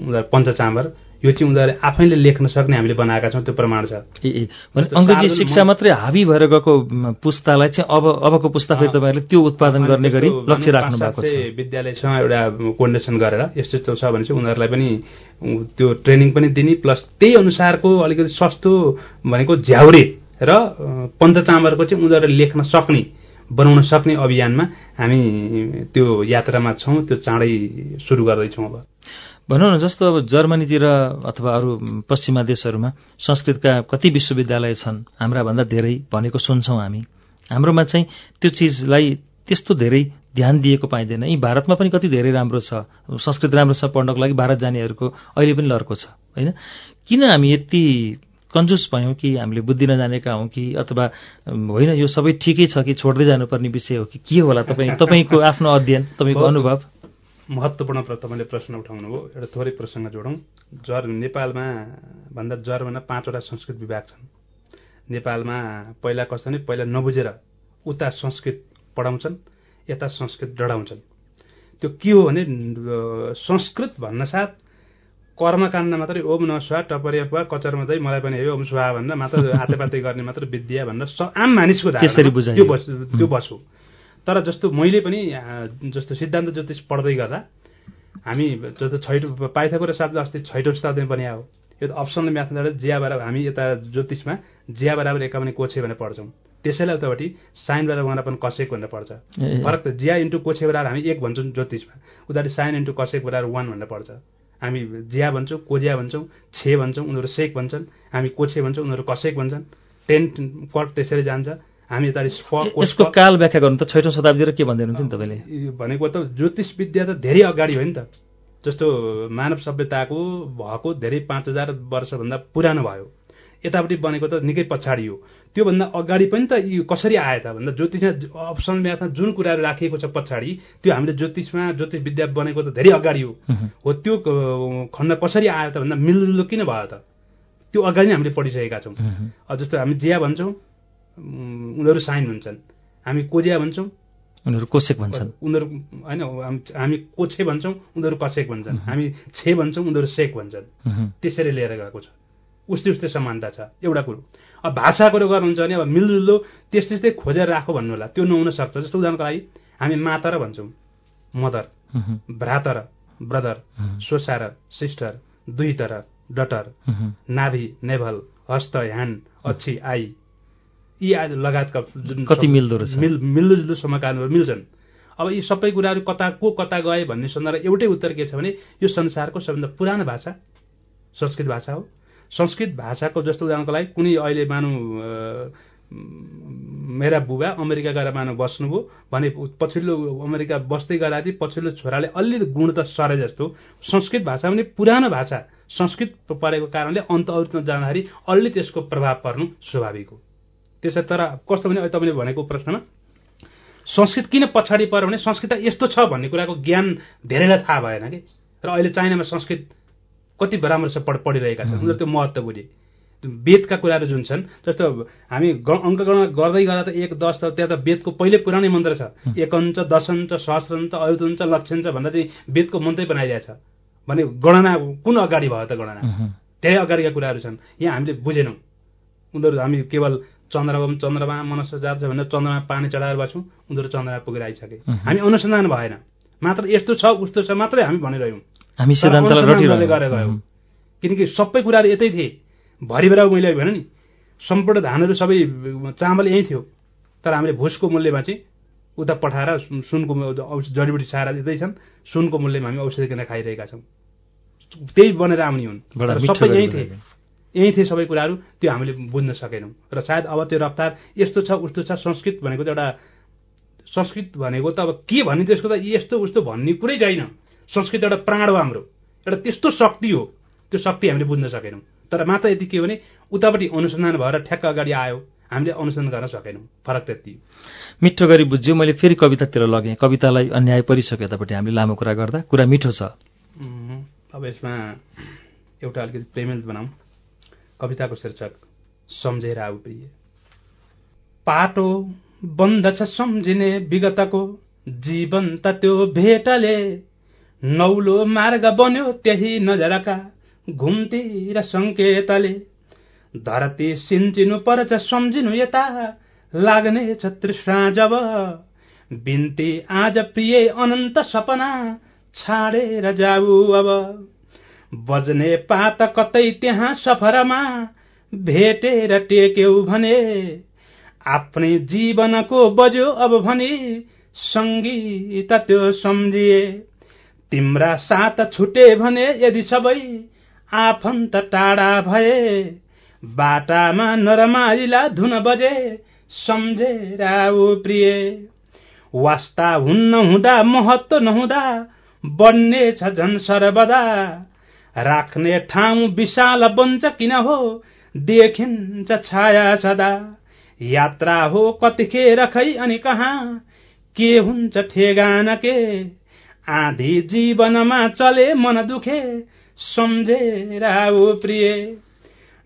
S2: उनीहरू पञ्चचाम्बर यो चाहिँ उनीहरूले आफैले लेख्न सक्ने हामीले बनाएका छौँ त्यो प्रमाण छ।
S1: ए भने अङ्ग्रेजी शिक्षा मात्रै हावी भएर गएको पुस्तालाई चाहिँ अब अबको पुस्ता फेरि तपाईँहरूले त्यो उत्पादन गर्ने गरी लक्ष्य राख्नु भएको छ।
S2: विद्यालयसँग एउटा कोर्डिनेसन गरेर यस्तो यस्तो छ भने चाहिँ उनीहरूलाई पनि त्यो ट्रेनिङ पनि दिने प्लस त्यही अनुसारको अलिकति सस्तो भनेको झ्याउरे र पञ्चचामरको चाहिँ उनीहरूले लेख्न सक्ने बनाउन सक्ने अभियानमा हामी त्यो यात्रामा छौँ त्यो चाँडै सुरु गर्दैछौँ अब।
S1: भनौँ न जस्तो अब जर्मनीतिर अथवा अरू पश्चिमा देशहरूमा संस्कृतका कति विश्वविद्यालय छन् हाम्रा भन्दा धेरै भनेको सुन्छौँ हामी। हाम्रोमा चाहिँ त्यो चिजलाई त्यस्तो धेरै ध्यान दिएको पाइँदैन। यी भारतमा पनि कति धेरै राम्रो छ संस्कृत राम्रो छ पढ्नको लागि भारत जानेहरूको अहिले पनि लर्को छ होइन? किन हामी यति कन्जुस भयौँ कि हामीले बुद्धि नजानेका हौँ कि अथवा होइन यो सबै ठिकै छ कि छोड्दै जानुपर्ने विषय हो कि के होला तपाईँ तपाईँको आफ्नो अध्ययन तपाईँको अनुभव?
S2: महत्त्वपूर्ण प्र- तपाईँले प्रश्न उठाउनु भयो एउटा थोरै प्रसङ्ग जोडौँ। जर नेपालमा भन्दा जर्मनमा पाँचवटा संस्कृत विभाग छन्। नेपालमा पहिला कस्तो भने पहिला नबुझेर उता संस्कृत पढाउँछन् यता संस्कृत डढाउँछन्। त्यो के हो भने संस्कृत भन्न साथ कर्मकाण्ड मात्रै ओम न स्वा टपरिया कचरमा चाहिँ मलाई पनि हे ओम स्वा भनेर मात्र हातेपाते गर्ने मात्र विद्या भनेर आम मानिसको। त्यो बस त्यो बसो तर जस्तो मैले पनि जस्तो सिद्धान्त ज्योतिष पढ्दै गर्दा हामी जस्तो छैटौँ पाइथागोरस शब्द अस्ति छैटौँ शताब्दीमा बनिया हो यो त अप्सनल म्याथमेटिक्स जिया बराबर हामी यता ज्योतिषमा जिया बराबर एकाउन्न कोछे भनेर पढ्छौँ। त्यसैलाई उतापट्टि साइन बराबर वनापन कसेक भनेर पढ्छ। फरक त जिया इन्टु कोछे बराबर हामी एक भन्छौँ ज्योतिषमा। उतापट्टि साइन इन्टु कसेक बराबर वान भनेर पढ्छ। हामी जिया भन्छौँ कोजिया भन्छौँ छे भन्छौँ उनीहरू सेक भन्छन्। हामी कोछे भन्छौँ उनीहरू कसेक भन्छन्। टेन कट त्यसरी जान्छ। हामी
S1: यसको काल व्याख्या गर्नु त छैटौँ शताब्दी र के भन्दै हुनुहुन्थ्यो नि तपाईँले?
S2: भनेको त ज्योतिष विद्या त धेरै अगाडि हो नि त। जस्तो मानव सभ्यताको भएको धेरै पाँच हजार वर्षभन्दा पुरानो भयो। यतापट्टि बनेको त निकै पछाडि हो। त्योभन्दा अगाडि पनि त यो कसरी आयो त? भन्दा ज्योतिषमा अप्सन म्याथमा जुन कुराहरू राखिएको छ पछाडि त्यो हामीले ज्योतिषमा ज्योतिष विद्या बनेको त धेरै अगाडि हो। हो त्यो खण्ड कसरी आयो त भन्दा मिलजुलो किन भयो त? त्यो अगाडि नै हामीले पढिसकेका छौँ। जस्तो हामी जिया भन्छौँ उनीहरू साइन हुन्छन्। हामी कोजिया भन्छौँ।
S1: उनीहरू कोसेक भन्छन्।
S2: उनीहरू होइन हाम- कोछे भन्छौँ उनीहरू कसेक भन्छन्। हामी छे भन्छौँ उनीहरू सेक भन्छन्। त्यसरी लिएर गएको छ। उस्तै उस्तै समानता छ। एउटा कुरो। अब भाषाको कुरो गर्नुहुन्छ भने अब मिलजुलो त्यस्तै त्यस्तै खोजेर राखो भन्नु होला। त्यो नहुन सक्छ। जस्तो उदाहरणको लागि हामी माता र भन्छौँ। मदर। भ्रातर ब्रदर सोसार सिस्टर दुई तर डटर। नाभि नेभल हस्त ह्यान्ड अच्छी आई। यी आदि लगायतका जुन
S1: कति मिल्दो रहेछ।
S2: मिल मिल्दोजुल्दो समकालहरू मिल्छन्। अब यी सबै कुराहरू कता को कता गए भन्ने सन्दर्भ एउटै उत्तर के छ भने यो संसारको सबभन्दा पुरानो भाषा संस्कृत भाषा हो। संस्कृत भाषाको जस्तो उदाहरणको लागि कुनै अहिले मानौ मेरा बुबा अमेरिका गएर मानव बस्नुभयो भने पछिल्लो अमेरिका बस्दै गर्दा चाहिँ पछिल्लो छोराले अलि गुण त सरे जस्तो। संस्कृत भाषा पनि पुरानो भाषा। संस्कृत परेको कारणले अन्त अरूमा जाँदाखेरि अलि त्यसको प्रभाव पर्नु स्वाभाविक हो। त्यसै तर कस्तो भने अहिले तपाईँले भनेको प्रश्नमा संस्कृत किन पछाडि पर्यो भने संस्कृत त यस्तो छ भन्ने कुराको ज्ञान धेरैलाई थाहा भएन कि? र अहिले चाइनामा संस्कृत कति राम्रोसँग पढ पढिरहेका छन्। उनीहरू त्यो महत्त्व बुझे। वेदका कुराहरू जुन छन् जस्तो हामी अङ्कगणना गर्दै गर्दा त एक दस त त्यहाँ त वेदको पहिले पुरानै मन्त्र छ। एकञ्च दशञ्च सहस्रञ्च अयुतञ्च लक्षञ्च भन्दा चाहिँ वेदको मन्त्रै बनाइदिएको छ भने गणना कुन अगाडि भयो त गणना। धेरै अगाडिका कुराहरू छन्। यहाँ हामीले बुझेनौँ। उनीहरू हामी केवल चन्द्रमा चन्द्रमा मनुष्य जात छ भनेर चन्द्रमा पानी चढाएर बस्छौँ उनीहरू चन्द्रमा पुगेर आइसके। हामी अनुसन्धान भएन। मात्र यस्तो छ उस्तो छ मात्रै हामी भनिरह्यौँ।
S1: हामी रटिरह्यौँ।
S2: गरेर गयौँ। किनकि सबै कुराहरू यतै थिए। भरिबेर मैले भने नि सम्पूर्ण धानहरू सबै चामल यहीँ थियो। तर हामीले भुसको मूल्यमा चाहिँ उता पठाएर सुन- सुनको जडीबुटी सारा दिँदै छन् सुनको मूल्यमा हामी औषधि किनेर खाइरहेका छौँ। त्यही बनेर आउने हुन्। सबै यहीँ थिए। यहीँ थिए सबै कुराहरू त्यो हामीले बुझ्न सकेनौँ। र सायद अब त्यो रफ्तार यस्तो छ उस्तो छ संस्कृत भनेको त एउटा संस्कृत भनेको त अब के भन्ने त्यसको त यस्तो उस्तो भन्ने कुरै छैन। संस्कृत एउटा प्राण हो हाम्रो। एउटा त्यस्तो शक्ति हो। त्यो शक्ति हामीले बुझ्न सकेनौँ। तर मात्र यति के हो भने उतापट्टि अनुसन्धान भएर ठ्याक्क अगाडि आयो। हामीले अनुसन्धान गर्न सकेनौँ। फरक त्यति।
S1: मिठो गरी बुझ्यो मैले फेरि कवितातिर लगेँ। कवितालाई अन्याय परिसक्यो यतापट्टि। हामीले लामो कुरा गर्दा। कुरा मिठो छ।
S2: अब यसमा एउटा अलिकति प्रेमिल बनाऊँ। कविताको शीर्षक सम्झेर आऊ प्रिय। पाटो बन्द छ सम्झिने विगतको जीवन त त्यो भेटले। नौलो मार्ग बन्यो त्यही नजरका घुम्ती र सङ्केतले। धरती सिन्चिनु पर्छ सम्झिनु यता लाग्नेछ तृष्णा जब। बिन्ती आज प्रिय अनन्त सपना छाडेर जाऊ अब। बज्ने पात कतै त्यहाँ सफरमा? भेटेर टेक्यौ भने आफ्नै जीवनको बज्यो अब भनी सङ्गीत त्यो सम्झिए। तिम्रा साथ छुटे भने यदि सबै आफन्त टाढा भए बाटामा नरमाइला धुन बजे सम्झेर प्रिय। वास्ता हुन्न हुँदा महत्व नहुँदा बढ्ने छ झन् सर्वदा। राख्ने ठाउँ विशाल बन्छ किन हो? देखिन्छ छाया सदा। यात्रा हो कतिखेर खै अनि कहाँ? के हुन्छ ठेगान के आधी जीवनमा चले मन दुखे सम्झेर आऊ प्रिय।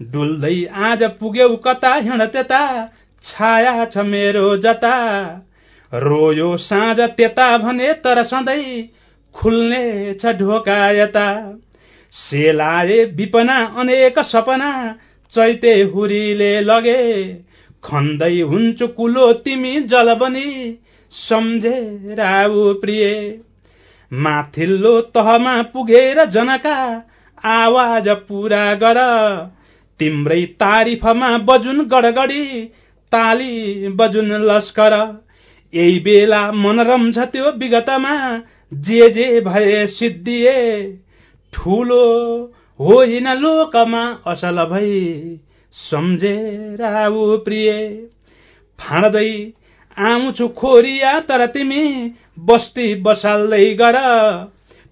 S2: डुल्दै आज पुग्यौ कता हिँड त्यता? छाया छ मेरो जता। रोयो साँझ त्यता भने तर सधैँ खुल्ने छ ढोका यता। सेलाए विपना अनेक सपना चैते हुरीले लगे। खन्दै हुन्छु कुलो तिमी जल बनी सम्झेर आऊ प्रिय। माथिल्लो तहमा पुगेर जनका आवाज पूरा गर। तिम्रै तारिफमा बजुन गडगडी ताली बजुन लस्कर। यही बेला मनरम छ त्यो विगतमा जे जे भए सिद्धिए। ठुलो होइन लोकमा असल भई। सम्झेर आऊ प्रिय फाँड्दै आउँछु खोरिया तर तिमी बस्ती बसाल्दै गर।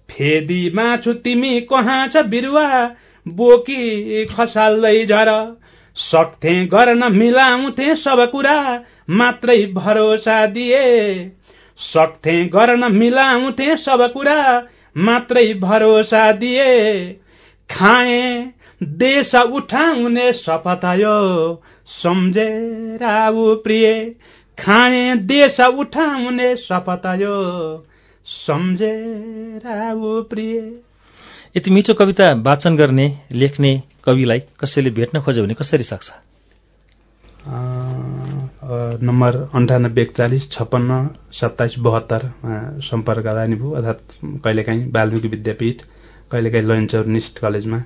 S2: फेदी माछु तिमी कहाँ छ बिरुवा बोकी खसाल्दै झर। सक्थे गर्न मिलाउँथे सब कुरा मात्रै भरोसा दिए। सक्थे गर्न मिलाउँथे सब कुरा मात्रै भरोसा दिए खाए देश उठाउने शपथ यो सम्झेर आऊ प्रिय खाए देश उठाउने शपथ यो सम्झेर आऊ प्रिय।
S1: यति मिठो कविता वाचन गर्ने लेख्ने कविलाई कसैले भेट्न खोज्यो भने कसरी सक्छ?
S2: नम्बर अन्ठानब्बे एकचालिस छप्पन्न सत्ताइस बहत्तरमा सम्पर्क गरानी भयो अर्थात् कहिलेकाहीँ वाल्मिकी विद्यापीठ कहिलेकाहीँ लन्चर निस्ट कलेजमा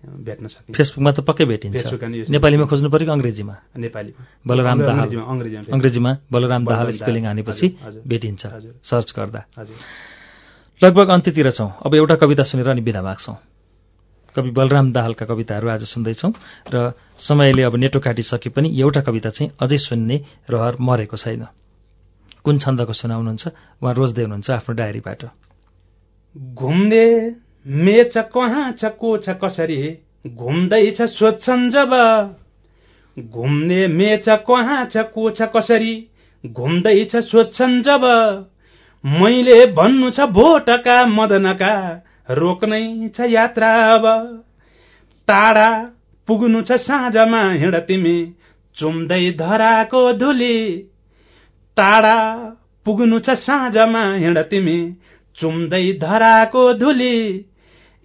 S2: भेट्न सकिन्छ।
S1: फेसबुकमा त पक्कै भेटिन्छ। नेपालीमा खोज्नु पर्यो कि अङ्ग्रेजीमा?
S2: नेपालीमा।
S1: बलराम दाहाल।
S2: अङ्ग्रेजीमा
S1: बलराम दाहाल स्पेलिङ। हानेपछि। भेटिन्छ। सर्च गर्दा। लगभग अन्त्यतिर छौँ। अब एउटा कविता सुनेर अनि बिदा माग्छौँ। कवि बलराम दाहालका कविताहरू आज सुन्दैछौँ र समयले अब नेटो काटिसके पनि एउटा कविता चाहिँ अझै सुन्ने रहर मरेको छैन। कुन छन्दको सुनाउनुहुन्छ? उहाँ रोज्दै हुनुहुन्छ आफ्नो डायरीबाट।
S2: घुम्ने मेच कहाँ छ को छ कसरी घुम्दैछ सोध्छन् जब। घुम्ने मेच कहाँ छ को छ कसरी घुम्दैछ सोध्छन् जब। मैले भन्नु छ भोटका मदनका रोक्नै छ यात्रा अब। टाढा पुग्नु छ साँझमा हिँड तिमी चुम्दै धराको धुली। टाढा पुग्नु छ साँझमा हिँड तिमी चुम्दै धराको धुली।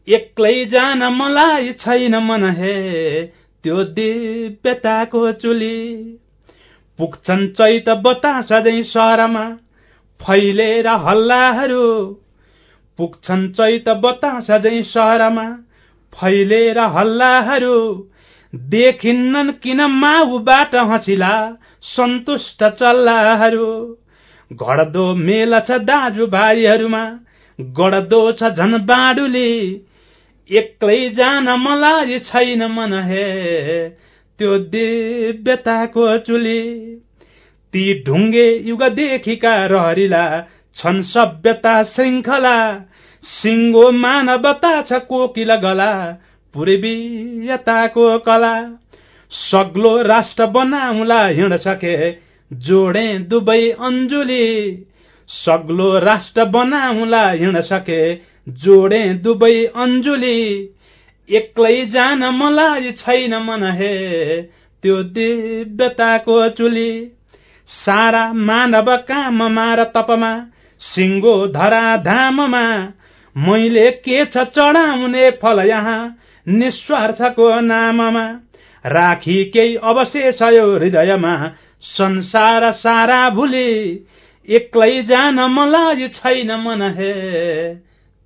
S2: एक्लै जान मलाई छैन मन हे त्यो दिव्यताको चुली। पुग्छन् चैत बतास सहरमा फैलेर हल्लाहरू पुग्छन् चैत बतास झै सहरमा फैलेर हल्लाहरू। देखिन्नन् किन माउबाट हँसिला सन्तुष्ट चल्लाहरू। घड्दो मेल छ दाजुभाइहरूमा गड्दो छ झन बाडुली। एक्लै जान मलाई छैन मन हे त्यो दिव्यताको चुली। ती ढुङ्गे युगदेखिका रहरीला छन् सभ्यता श्रृङ्खला सिङ्गो मानवता छ कोकिला गला पूर्वीयताको कला। सग्लो राष्ट्र बनाउला हिँड सके जोडे दुवै अञ्जुली। सग्लो राष्ट्र बनाउला हिँड सके जोडे दुवै अञ्जुली। एक्लै जान मलाई छैन मन हे त्यो दिव्यताको चुली। सारा मानव काममा र तपमा सिङ्गो धरा धाममा मैले के छ चढाउने फल यहाँ? निस्वार्थको नाममा राखी केही अवशेष यो हृदयमा। संसार सारा भुली एक्लै जान मलाई छैन मन हे।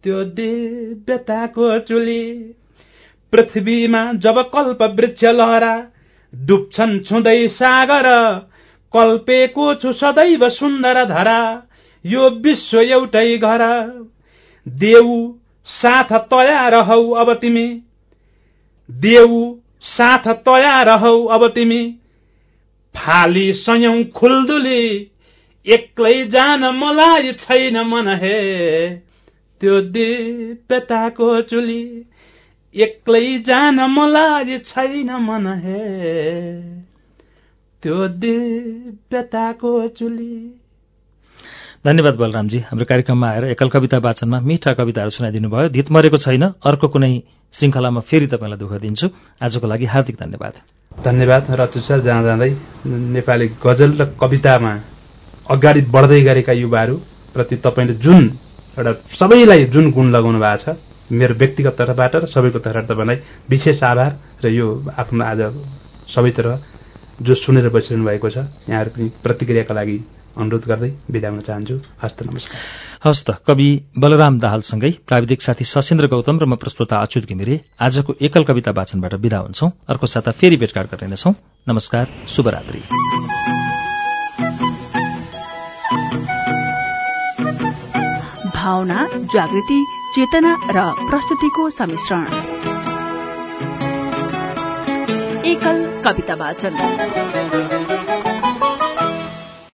S2: त्यो दिव्यताको चुली। पृथ्वीमा जब कल्प वृक्ष लहरा डुब्छन् छुँदै सागर कल्पेको छु सदैव सुन्दर धरा। यो विश्व एउटै घर। देऊ साथ तयार हौ अब तिमी। देऊ साथ तयार हौ अब तिमी। फाली सयौं खुल्दुली एक्लै जान मलाई छैन मन हे। त्यो दिव्यताको चुली एक्लै जान मलाई छैन मन हे। त्यो दिव्यताको चुली।
S1: धन्यवाद बलरामजी। हाम्रो कार्यक्रममा आएर एकल कविता वाचनमा मिठा कविताहरू सुनाइदिनु भयो। धित मरेको छैन अर्को कुनै श्रृङ्खलामा फेरि तपाईँलाई दुःख दिन्छु। आजको लागि हार्दिक धन्यवाद।
S2: धन्यवाद रचु सर जाँदा जाँदै नेपाली गजल र कवितामा अगाडि बढ्दै गरेका युवाहरू प्रति तपाईँले जुन एउटा सबैलाई जुन गुण लगाउनु भएको छ मेरो व्यक्तिगत तर्फबाट र सबैको तर्फबाट तपाईँलाई विशेष आभार र यो आफ्नो आज सबैतिर जो सुनेर बसिरहनु भएको छ यहाँहरू पनि प्रतिक्रियाका लागि अनुरोध गर्दै बिदा हुन चाहन्छु। हस्त नमस्कार।
S1: हस्त कवि बलराम दाहालसँगै प्राविधिक साथी सशेन्द्र गौतम र म प्रस्तुता अच्युत घिमिरे आजको एकल कविता वाचनबाट विदा हुन्छौं। अर्को साता फेरि भेटघाट गर्नेछौ। नमस्कार शुभरात्री।
S3: भावना जागृति चेतना र प्रस्तुतिको सम्मिश्रण। एकल कविता वाचन।